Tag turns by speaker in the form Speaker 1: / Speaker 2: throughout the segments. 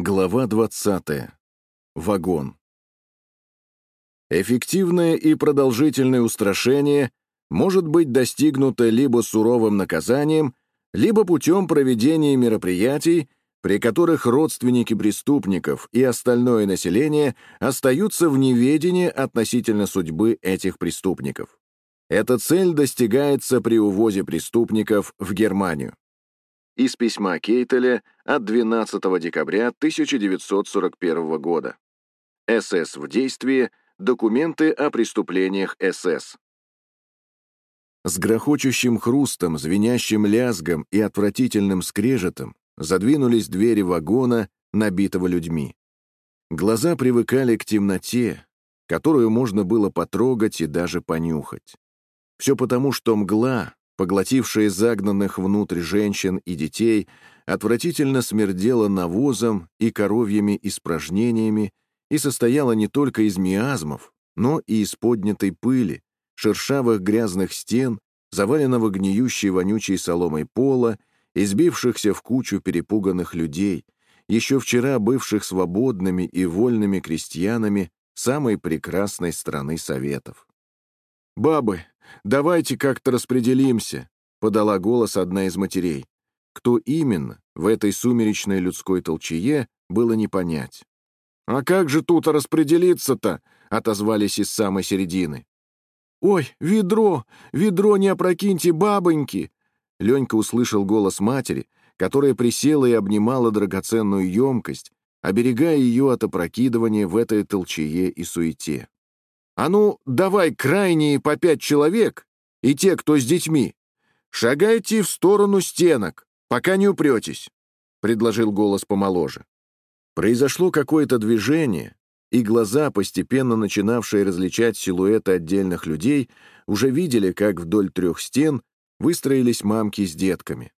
Speaker 1: Глава 20. Вагон. Эффективное и продолжительное устрашение может быть достигнуто либо суровым наказанием, либо путем проведения мероприятий, при которых родственники преступников и остальное население остаются в неведении относительно судьбы этих преступников. Эта цель достигается при увозе преступников в Германию из письма Кейтеля от 12 декабря 1941 года. СС в действии. Документы о преступлениях СС. С грохочущим хрустом, звенящим лязгом и отвратительным скрежетом задвинулись двери вагона, набитого людьми. Глаза привыкали к темноте, которую можно было потрогать и даже понюхать. Все потому, что мгла, поглотившая загнанных внутрь женщин и детей, отвратительно смердела навозом и коровьими испражнениями и состояла не только из миазмов, но и из поднятой пыли, шершавых грязных стен, заваленного гниющей вонючей соломой пола, избившихся в кучу перепуганных людей, еще вчера бывших свободными и вольными крестьянами самой прекрасной страны Советов. «Бабы, давайте как-то распределимся», — подала голос одна из матерей. Кто именно в этой сумеречной людской толчее, было не понять. «А как же тут распределиться-то?» — отозвались из самой середины. «Ой, ведро! Ведро не опрокиньте, бабоньки!» Ленька услышал голос матери, которая присела и обнимала драгоценную емкость, оберегая ее от опрокидывания в этой толчее и суете. А ну, давай крайние по пять человек, и те, кто с детьми, шагайте в сторону стенок, пока не упретесь», — предложил голос помоложе. Произошло какое-то движение, и глаза, постепенно начинавшие различать силуэты отдельных людей, уже видели, как вдоль трех стен выстроились мамки с детками.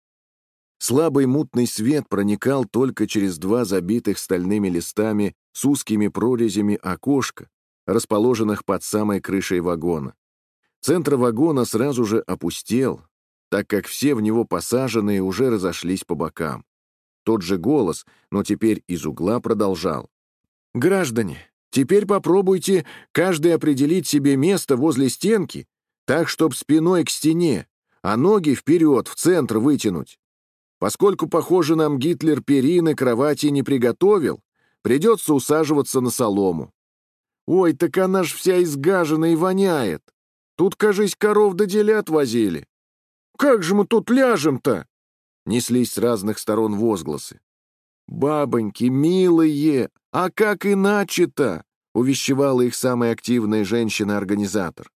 Speaker 1: Слабый мутный свет проникал только через два забитых стальными листами с узкими прорезями окошка, расположенных под самой крышей вагона. Центр вагона сразу же опустел, так как все в него посаженные уже разошлись по бокам. Тот же голос, но теперь из угла продолжал. «Граждане, теперь попробуйте каждый определить себе место возле стенки, так, чтоб спиной к стене, а ноги вперед, в центр вытянуть. Поскольку, похоже, нам Гитлер перины кровати не приготовил, придется усаживаться на солому. Ой, так она ж вся изгажена и воняет. Тут, кажись, коров до делят возили. Как же мы тут ляжем-то? Неслись с разных сторон возгласы. «Бабоньки, милые, а как иначе-то?» — увещевала их самая активная женщина-организатор.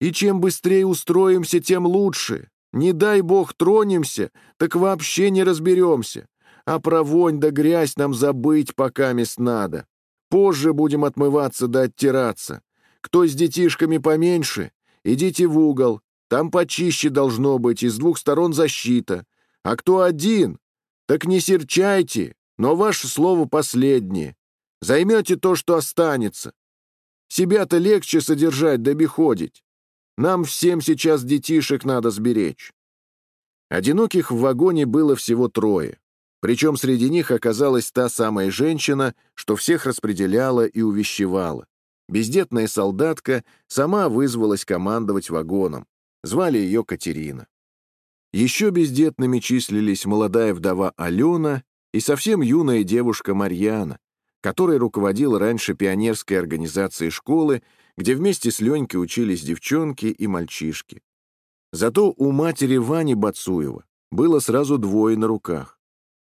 Speaker 1: «И чем быстрее устроимся, тем лучше. Не дай бог тронемся, так вообще не разберемся. А про вонь да грязь нам забыть пока мест надо. Позже будем отмываться да оттираться. Кто с детишками поменьше, идите в угол. Там почище должно быть, и с двух сторон защита. А кто один, так не серчайте, но ваше слово последнее. Займете то, что останется. Себя-то легче содержать да беходить. Нам всем сейчас детишек надо сберечь. Одиноких в вагоне было всего трое. Причем среди них оказалась та самая женщина, что всех распределяла и увещевала. Бездетная солдатка сама вызвалась командовать вагоном. Звали ее Катерина. Еще бездетными числились молодая вдова Алена и совсем юная девушка Марьяна, которая руководила раньше пионерской организацией школы, где вместе с Ленькой учились девчонки и мальчишки. Зато у матери Вани Бацуева было сразу двое на руках.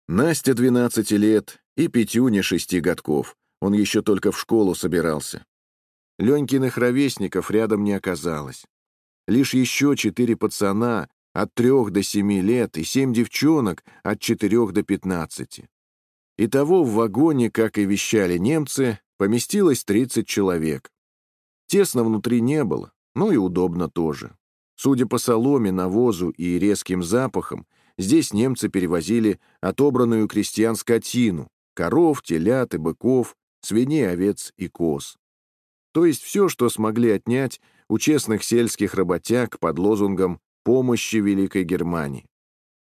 Speaker 1: Настя 12 лет и Петюня 6 годков. Он еще только в школу собирался. Ленькиных ровесников рядом не оказалось. Лишь еще четыре пацана от трех до семи лет и семь девчонок от четырех до пятнадцати. Итого в вагоне, как и вещали немцы, поместилось 30 человек. Тесно внутри не было, но и удобно тоже. Судя по соломе, навозу и резким запахам, Здесь немцы перевозили отобранную крестьян скотину, коров, телят и быков, свиней, овец и коз. То есть все, что смогли отнять у честных сельских работяг под лозунгом «помощи Великой Германии».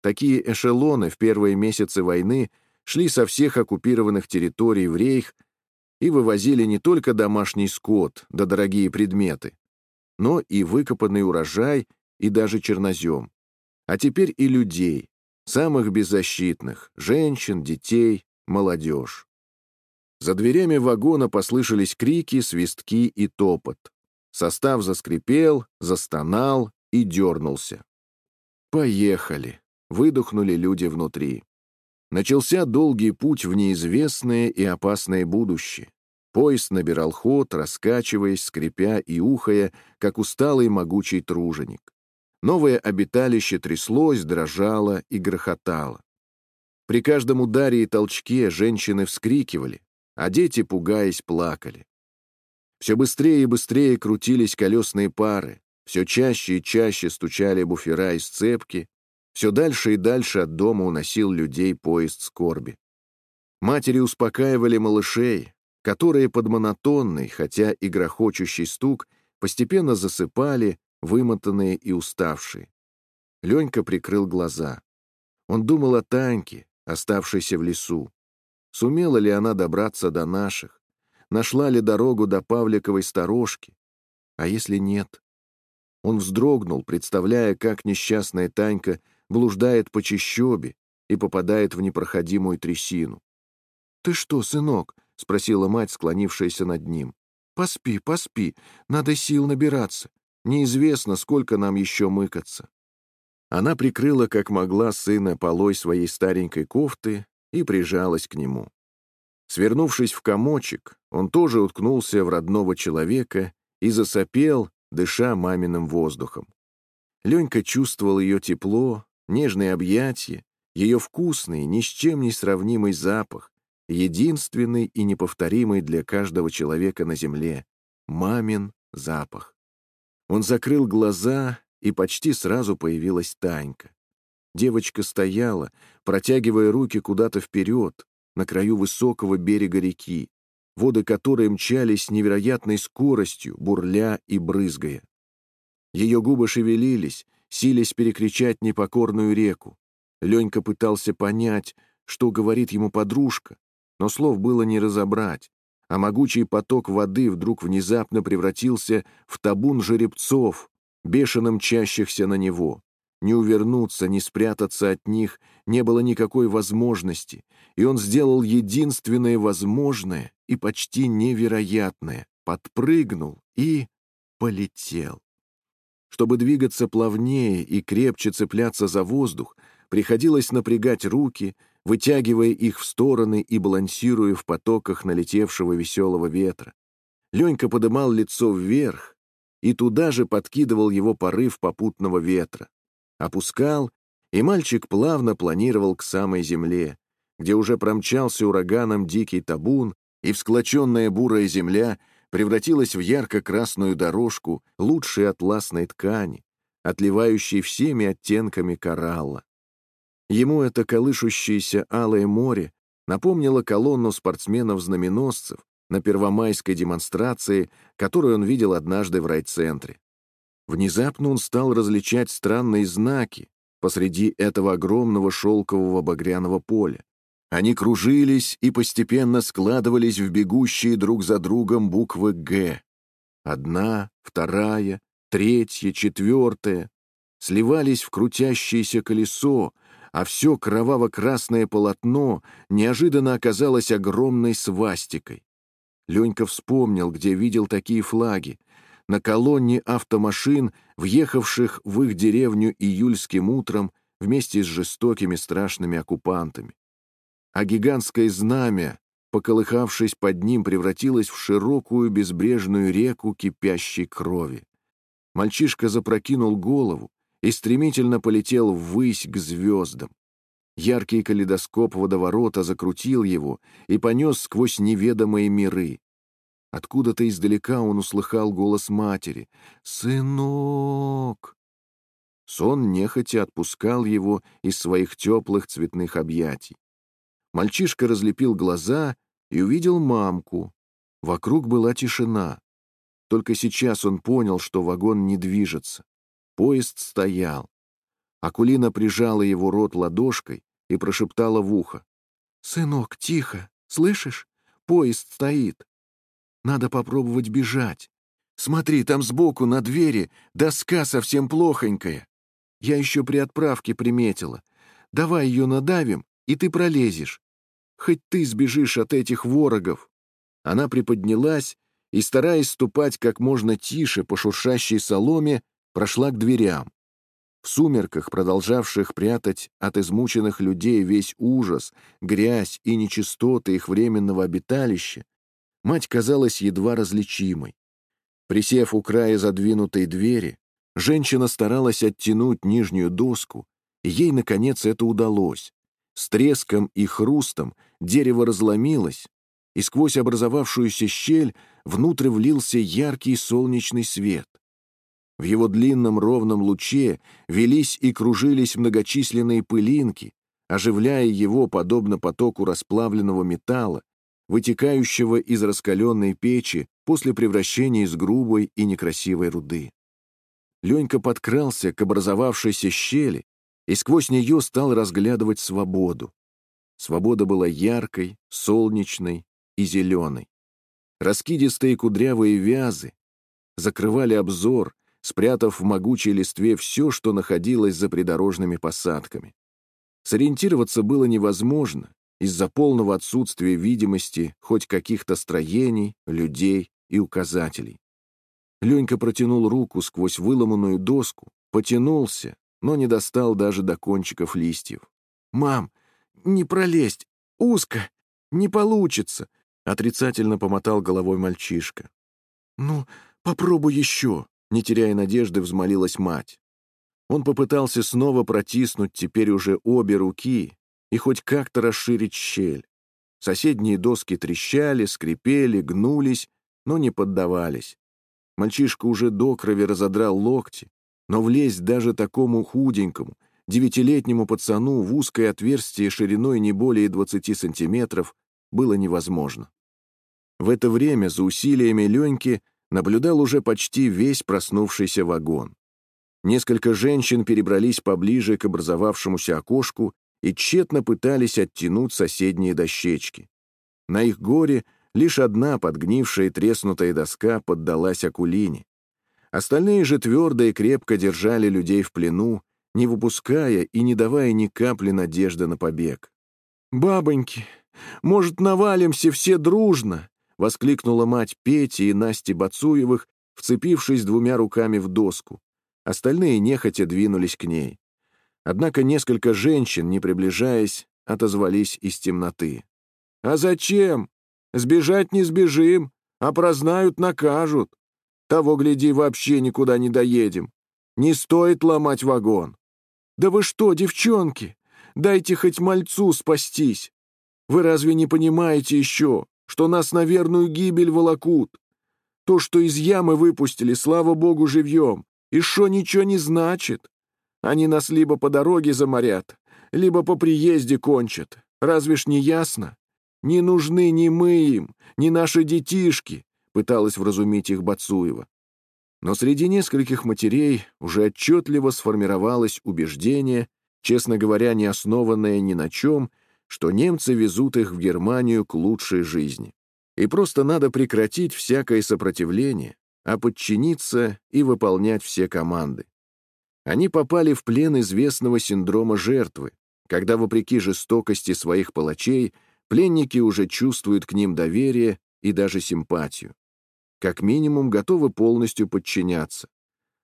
Speaker 1: Такие эшелоны в первые месяцы войны шли со всех оккупированных территорий в рейх и вывозили не только домашний скот да дорогие предметы, но и выкопанный урожай и даже чернозем. А теперь и людей, самых беззащитных, женщин, детей, молодежь. За дверями вагона послышались крики, свистки и топот. Состав заскрипел, застонал и дернулся. «Поехали!» — выдохнули люди внутри. Начался долгий путь в неизвестное и опасное будущее. Поезд набирал ход, раскачиваясь, скрипя и ухая, как усталый могучий труженик. Новое обиталище тряслось, дрожало и грохотало. При каждом ударе и толчке женщины вскрикивали, а дети, пугаясь, плакали. Все быстрее и быстрее крутились колесные пары, все чаще и чаще стучали буфера и сцепки, все дальше и дальше от дома уносил людей поезд скорби. Матери успокаивали малышей, которые под монотонный, хотя и грохочущий стук, постепенно засыпали, вымотанные и уставшие. Ленька прикрыл глаза. Он думал о Таньке, оставшейся в лесу. Сумела ли она добраться до наших? Нашла ли дорогу до Павликовой сторожки? А если нет? Он вздрогнул, представляя, как несчастная Танька блуждает по чащобе и попадает в непроходимую трясину. «Ты что, сынок?» — спросила мать, склонившаяся над ним. «Поспи, поспи, надо сил набираться. Неизвестно, сколько нам еще мыкаться». Она прикрыла, как могла, сына полой своей старенькой кофты и прижалась к нему. Свернувшись в комочек, он тоже уткнулся в родного человека и засопел, дыша маминым воздухом. Ленька чувствовал ее тепло, нежные объятия, ее вкусный, ни с чем не сравнимый запах, единственный и неповторимый для каждого человека на земле — мамин запах. Он закрыл глаза, и почти сразу появилась Танька. Девочка стояла, протягивая руки куда-то вперед, на краю высокого берега реки, воды которой мчались с невероятной скоростью, бурля и брызгая. Ее губы шевелились, сились перекричать непокорную реку. Ленька пытался понять, что говорит ему подружка, но слов было не разобрать, а могучий поток воды вдруг внезапно превратился в табун жеребцов, бешено мчащихся на него. Не увернуться, не спрятаться от них не было никакой возможности, и он сделал единственное возможное и почти невероятное, подпрыгнул и полетел. Чтобы двигаться плавнее и крепче цепляться за воздух, приходилось напрягать руки, вытягивая их в стороны и балансируя в потоках налетевшего веселого ветра. Ленька подымал лицо вверх и туда же подкидывал его порыв попутного ветра. Опускал, и мальчик плавно планировал к самой земле, где уже промчался ураганом дикий табун, и всклоченная бурая земля превратилась в ярко-красную дорожку лучшей атласной ткани, отливающей всеми оттенками коралла. Ему это колышущееся алое море напомнило колонну спортсменов-знаменосцев на первомайской демонстрации, которую он видел однажды в райцентре. Внезапно он стал различать странные знаки посреди этого огромного шелкового багряного поля. Они кружились и постепенно складывались в бегущие друг за другом буквы «Г». Одна, вторая, третья, четвертая сливались в крутящееся колесо, а все кроваво-красное полотно неожиданно оказалось огромной свастикой. Ленька вспомнил, где видел такие флаги. На колонне автомашин, въехавших в их деревню июльским утром вместе с жестокими страшными оккупантами. А гигантское знамя, поколыхавшись под ним, превратилось в широкую безбрежную реку кипящей крови. Мальчишка запрокинул голову, и стремительно полетел ввысь к звездам. Яркий калейдоскоп водоворота закрутил его и понес сквозь неведомые миры. Откуда-то издалека он услыхал голос матери. «Сынок!» Сон нехотя отпускал его из своих теплых цветных объятий. Мальчишка разлепил глаза и увидел мамку. Вокруг была тишина. Только сейчас он понял, что вагон не движется. Поезд стоял. Акулина прижала его рот ладошкой и прошептала в ухо. «Сынок, тихо! Слышишь? Поезд стоит. Надо попробовать бежать. Смотри, там сбоку на двери доска совсем плохонькая. Я еще при отправке приметила. Давай ее надавим, и ты пролезешь. Хоть ты сбежишь от этих ворогов». Она приподнялась и, стараясь ступать как можно тише по шуршащей соломе, прошла к дверям. В сумерках, продолжавших прятать от измученных людей весь ужас, грязь и нечистоты их временного обиталища, мать казалась едва различимой. Присев у края задвинутой двери, женщина старалась оттянуть нижнюю доску, и ей, наконец, это удалось. С треском и хрустом дерево разломилось, и сквозь образовавшуюся щель внутрь влился яркий солнечный свет. В его длинном ровном луче велись и кружились многочисленные пылинки, оживляя его подобно потоку расплавленного металла, вытекающего из раскаленной печи после превращения из грубой и некрасивой руды. Ленька подкрался к образовавшейся щели и сквозь нее стал разглядывать свободу. Свобода была яркой, солнечной и зеленой. Раскидистые кудрявые вязы закрывали обзор, спрятав в могучей листве все, что находилось за придорожными посадками. Сориентироваться было невозможно из-за полного отсутствия видимости хоть каких-то строений, людей и указателей. Ленька протянул руку сквозь выломанную доску, потянулся, но не достал даже до кончиков листьев. «Мам, не пролезть! Узко! Не получится!» — отрицательно помотал головой мальчишка. «Ну, попробуй еще!» Не теряя надежды, взмолилась мать. Он попытался снова протиснуть теперь уже обе руки и хоть как-то расширить щель. Соседние доски трещали, скрипели, гнулись, но не поддавались. Мальчишка уже до крови разодрал локти, но влезть даже такому худенькому, девятилетнему пацану в узкое отверстие шириной не более 20 сантиметров было невозможно. В это время за усилиями Леньки наблюдал уже почти весь проснувшийся вагон. Несколько женщин перебрались поближе к образовавшемуся окошку и тщетно пытались оттянуть соседние дощечки. На их горе лишь одна подгнившая и треснутая доска поддалась Акулине. Остальные же твердо и крепко держали людей в плену, не выпуская и не давая ни капли надежды на побег. «Бабоньки, может, навалимся все дружно?» — воскликнула мать Пети и Насти Бацуевых, вцепившись двумя руками в доску. Остальные нехотя двинулись к ней. Однако несколько женщин, не приближаясь, отозвались из темноты. «А зачем? Сбежать не сбежим, а прознают, накажут. Того, гляди, вообще никуда не доедем. Не стоит ломать вагон. Да вы что, девчонки, дайте хоть мальцу спастись. Вы разве не понимаете еще, что нас на верную гибель волокут. То, что из ямы выпустили, слава богу, живьем, и что ничего не значит. Они нас либо по дороге заморят, либо по приезде кончат. Разве ж не ясно? Не нужны ни мы им, ни наши детишки, пыталась вразумить их Бацуева. Но среди нескольких матерей уже отчетливо сформировалось убеждение, честно говоря, не основанное ни на чем, что немцы везут их в Германию к лучшей жизни. И просто надо прекратить всякое сопротивление, а подчиниться и выполнять все команды. Они попали в плен известного синдрома жертвы, когда, вопреки жестокости своих палачей, пленники уже чувствуют к ним доверие и даже симпатию. Как минимум готовы полностью подчиняться.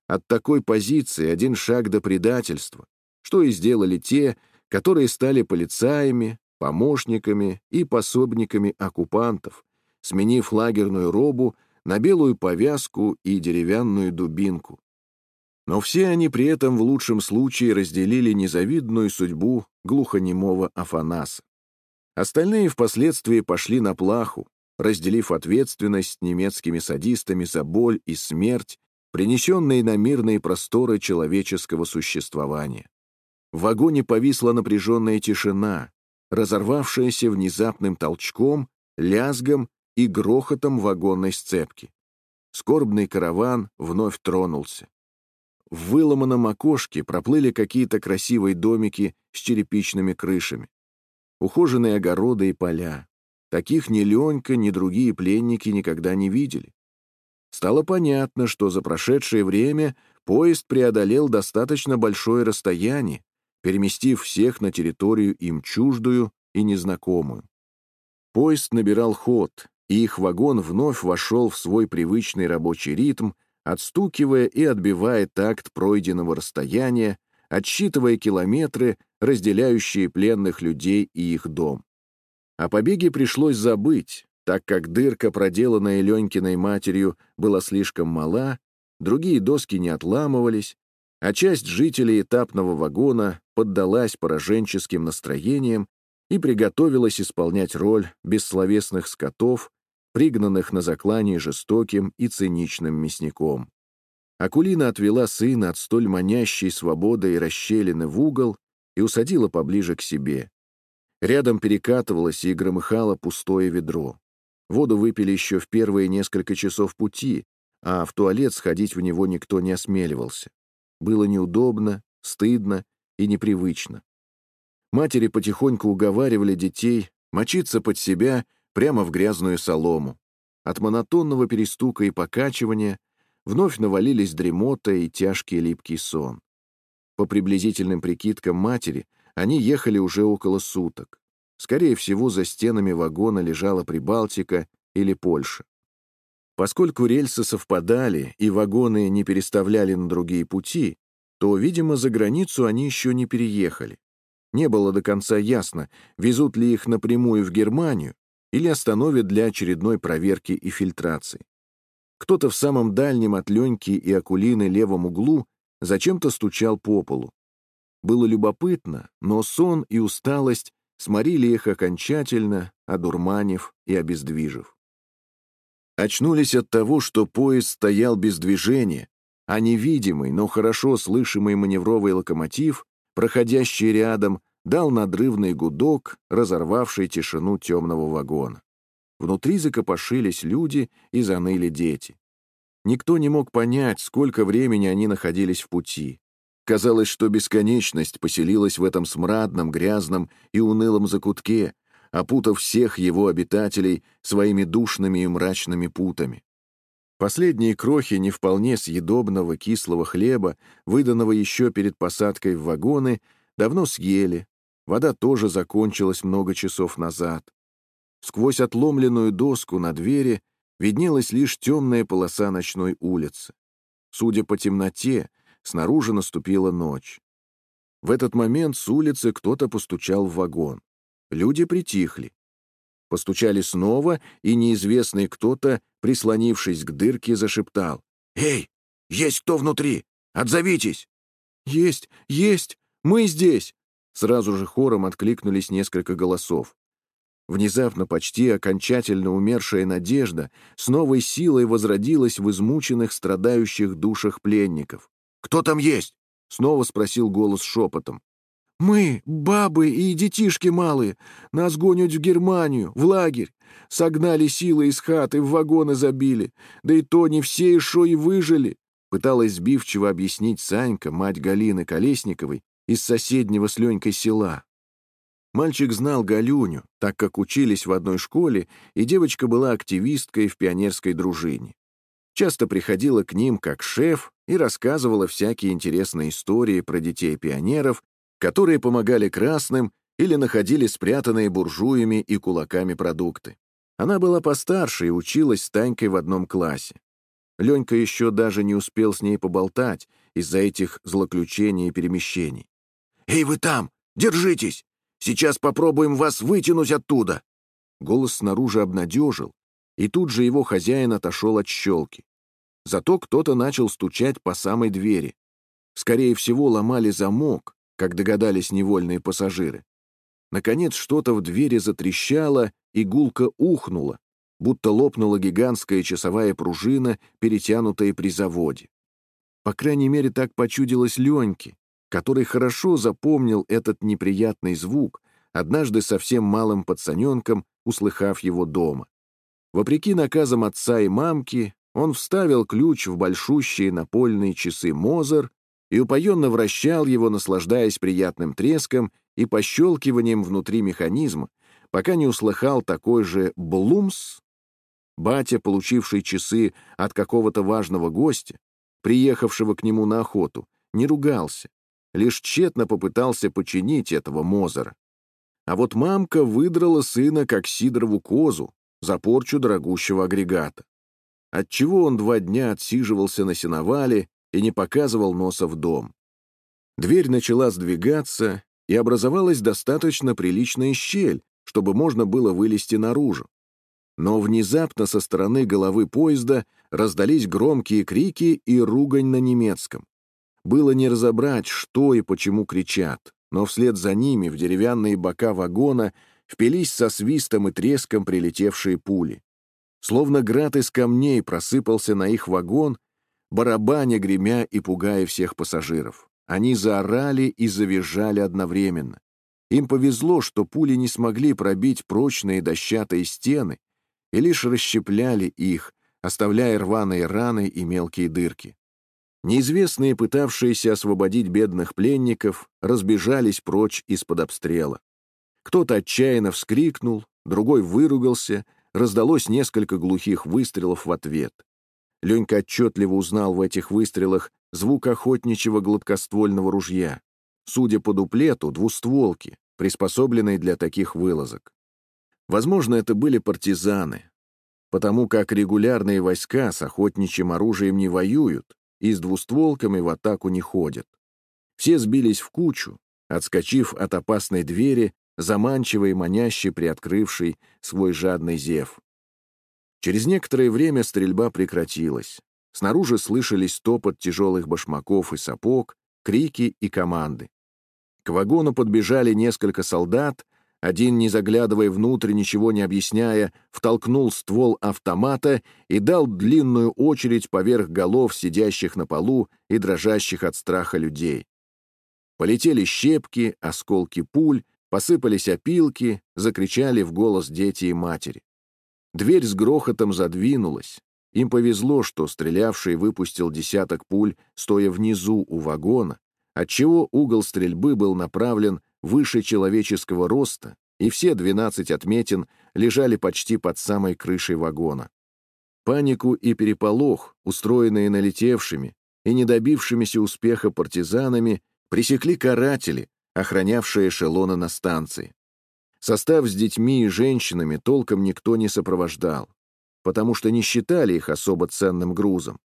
Speaker 1: От такой позиции один шаг до предательства, что и сделали те, которые стали полицаями, помощниками и пособниками оккупантов, сменив лагерную робу на белую повязку и деревянную дубинку. Но все они при этом в лучшем случае разделили незавидную судьбу глухонемого Афанаса. Остальные впоследствии пошли на плаху, разделив ответственность с немецкими садистами за боль и смерть, принесенные на мирные просторы человеческого существования. В вагоне повисла напряженная тишина, разорвавшаяся внезапным толчком, лязгом и грохотом вагонной сцепки. Скорбный караван вновь тронулся. В выломанном окошке проплыли какие-то красивые домики с черепичными крышами. ухоженные огороды и поля. Таких ни Ленька, ни другие пленники никогда не видели. Стало понятно, что за прошедшее время поезд преодолел достаточно большое расстояние, переместив всех на территорию им чуждую и незнакомую. Поезд набирал ход, и их вагон вновь вошел в свой привычный рабочий ритм, отстукивая и отбивая такт пройденного расстояния, отсчитывая километры, разделяющие пленных людей и их дом. О побеге пришлось забыть, так как дырка, проделанная Ленькиной матерью, была слишком мала, другие доски не отламывались, а часть жителей этапного вагона поддалась пораженческим настроениям и приготовилась исполнять роль бессловесных скотов, пригнанных на заклание жестоким и циничным мясником. Акулина отвела сына от столь манящей свободы и расщелины в угол и усадила поближе к себе. Рядом перекатывалось и громыхало пустое ведро. Воду выпили еще в первые несколько часов пути, а в туалет сходить в него никто не осмеливался. Было неудобно, стыдно и непривычно. Матери потихоньку уговаривали детей мочиться под себя прямо в грязную солому. От монотонного перестука и покачивания вновь навалились дремота и тяжкий липкий сон. По приблизительным прикидкам матери, они ехали уже около суток. Скорее всего, за стенами вагона лежала Прибалтика или Польша. Поскольку рельсы совпадали и вагоны не переставляли на другие пути, то, видимо, за границу они еще не переехали. Не было до конца ясно, везут ли их напрямую в Германию или остановят для очередной проверки и фильтрации. Кто-то в самом дальнем от Леньки и Акулины левом углу зачем-то стучал по полу. Было любопытно, но сон и усталость сморили их окончательно, одурманив и обездвижив. Очнулись от того, что поезд стоял без движения, а невидимый, но хорошо слышимый маневровый локомотив, проходящий рядом, дал надрывный гудок, разорвавший тишину темного вагона. Внутри закопошились люди и заныли дети. Никто не мог понять, сколько времени они находились в пути. Казалось, что бесконечность поселилась в этом смрадном, грязном и унылом закутке, опутав всех его обитателей своими душными и мрачными путами. Последние крохи не вполне съедобного кислого хлеба, выданного еще перед посадкой в вагоны, давно съели, Вода тоже закончилась много часов назад. Сквозь отломленную доску на двери виднелась лишь темная полоса ночной улицы. Судя по темноте, снаружи наступила ночь. В этот момент с улицы кто-то постучал в вагон. Люди притихли. Постучали снова, и неизвестный кто-то, прислонившись к дырке, зашептал. «Эй, есть кто внутри? Отзовитесь!» «Есть, есть! Мы здесь!» Сразу же хором откликнулись несколько голосов. Внезапно почти окончательно умершая надежда с новой силой возродилась в измученных, страдающих душах пленников. «Кто там есть?» — снова спросил голос шепотом. «Мы, бабы и детишки малые, нас гонят в Германию, в лагерь. Согнали силы из хаты, в вагоны забили. Да и то не все еще и выжили», — пыталась сбивчиво объяснить Санька, мать Галины Колесниковой, из соседнего с Ленькой села. Мальчик знал Галюню, так как учились в одной школе, и девочка была активисткой в пионерской дружине. Часто приходила к ним как шеф и рассказывала всякие интересные истории про детей-пионеров, которые помогали красным или находили спрятанные буржуями и кулаками продукты. Она была постарше и училась с Танькой в одном классе. Ленька еще даже не успел с ней поболтать из-за этих злоключений и перемещений. «Эй, вы там! Держитесь! Сейчас попробуем вас вытянуть оттуда!» Голос снаружи обнадежил, и тут же его хозяин отошел от щелки. Зато кто-то начал стучать по самой двери. Скорее всего, ломали замок, как догадались невольные пассажиры. Наконец что-то в двери затрещало, и гулко ухнуло, будто лопнула гигантская часовая пружина, перетянутая при заводе. По крайней мере, так почудилось Леньке, который хорошо запомнил этот неприятный звук, однажды совсем малым пацаненком, услыхав его дома. Вопреки наказам отца и мамки, он вставил ключ в большущие напольные часы Мозер и упоенно вращал его, наслаждаясь приятным треском и пощелкиванием внутри механизма, пока не услыхал такой же «блумс». Батя, получивший часы от какого-то важного гостя, приехавшего к нему на охоту, не ругался, лишь тщетно попытался починить этого Мозера. А вот мамка выдрала сына как Сидорову козу за порчу дорогущего агрегата. Отчего он два дня отсиживался на сеновале и не показывал носа в дом. Дверь начала сдвигаться, и образовалась достаточно приличная щель, чтобы можно было вылезти наружу. Но внезапно со стороны головы поезда раздались громкие крики и ругань на немецком. Было не разобрать, что и почему кричат, но вслед за ними в деревянные бока вагона впились со свистом и треском прилетевшие пули. Словно град из камней просыпался на их вагон, барабаня, гремя и пугая всех пассажиров. Они заорали и завизжали одновременно. Им повезло, что пули не смогли пробить прочные дощатые стены и лишь расщепляли их, оставляя рваные раны и мелкие дырки. Неизвестные, пытавшиеся освободить бедных пленников, разбежались прочь из-под обстрела. Кто-то отчаянно вскрикнул, другой выругался, раздалось несколько глухих выстрелов в ответ. Ленька отчетливо узнал в этих выстрелах звук охотничьего гладкоствольного ружья. Судя по дуплету, двустволки, приспособленные для таких вылазок. Возможно, это были партизаны, потому как регулярные войска с охотничьим оружием не воюют, и с двустволками в атаку не ходят. Все сбились в кучу, отскочив от опасной двери, заманчивой и манящей приоткрывшей свой жадный зев. Через некоторое время стрельба прекратилась. Снаружи слышались топот тяжелых башмаков и сапог, крики и команды. К вагону подбежали несколько солдат, один, не заглядывая внутрь, ничего не объясняя, втолкнул ствол автомата и дал длинную очередь поверх голов сидящих на полу и дрожащих от страха людей. Полетели щепки, осколки пуль, посыпались опилки, закричали в голос дети и матери. Дверь с грохотом задвинулась. Им повезло, что стрелявший выпустил десяток пуль, стоя внизу у вагона, отчего угол стрельбы был направлен выше человеческого роста, и все 12 отметин лежали почти под самой крышей вагона. Панику и переполох, устроенные налетевшими и не добившимися успеха партизанами, пресекли каратели, охранявшие эшелоны на станции. Состав с детьми и женщинами толком никто не сопровождал, потому что не считали их особо ценным грузом.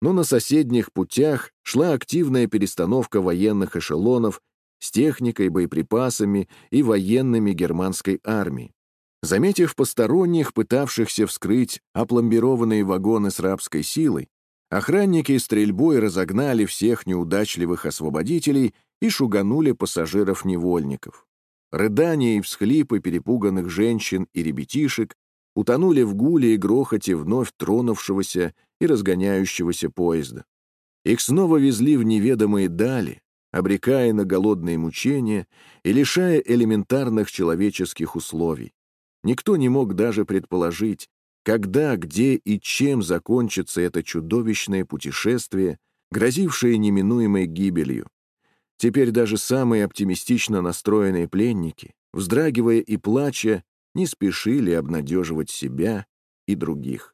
Speaker 1: Но на соседних путях шла активная перестановка военных эшелонов с техникой, боеприпасами и военными германской армии. Заметив посторонних, пытавшихся вскрыть опломбированные вагоны с рабской силой, охранники стрельбой разогнали всех неудачливых освободителей и шуганули пассажиров-невольников. Рыдания и всхлипы перепуганных женщин и ребятишек утонули в гуле и грохоте вновь тронувшегося и разгоняющегося поезда. Их снова везли в неведомые дали, обрекая на голодные мучения и лишая элементарных человеческих условий. Никто не мог даже предположить, когда, где и чем закончится это чудовищное путешествие, грозившее неминуемой гибелью. Теперь даже самые оптимистично настроенные пленники, вздрагивая и плача, не спешили обнадеживать себя и других.